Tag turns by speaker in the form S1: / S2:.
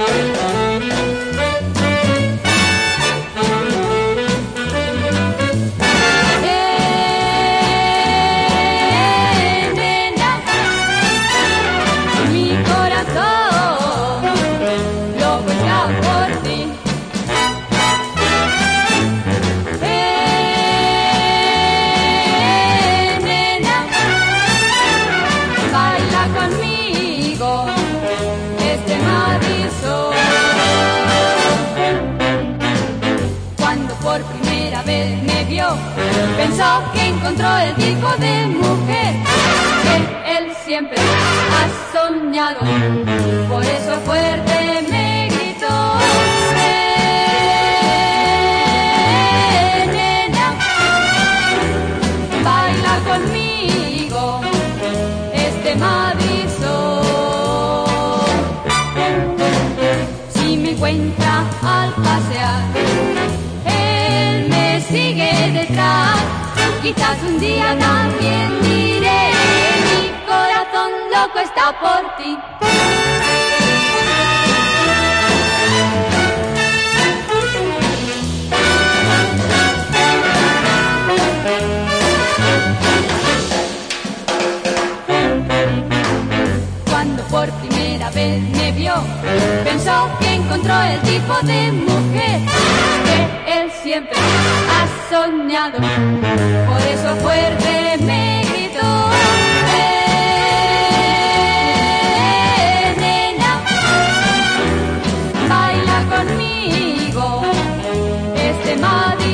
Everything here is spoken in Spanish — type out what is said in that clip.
S1: Eh, pensó que encontró el tipo de mujer que él siempre ha soñado. Por eso fuerte me gritó. "Eh, nena, baila conmigo este Madison. Si me encuentra al pasear, Quizás un día también diré, mi corazón loco está por ti. Cuando por primera vez me vio, pensó que encontró el tipo de mujer que siempre has soñado. Por eso fuerte me gritó. Baila conmigo este Madrid.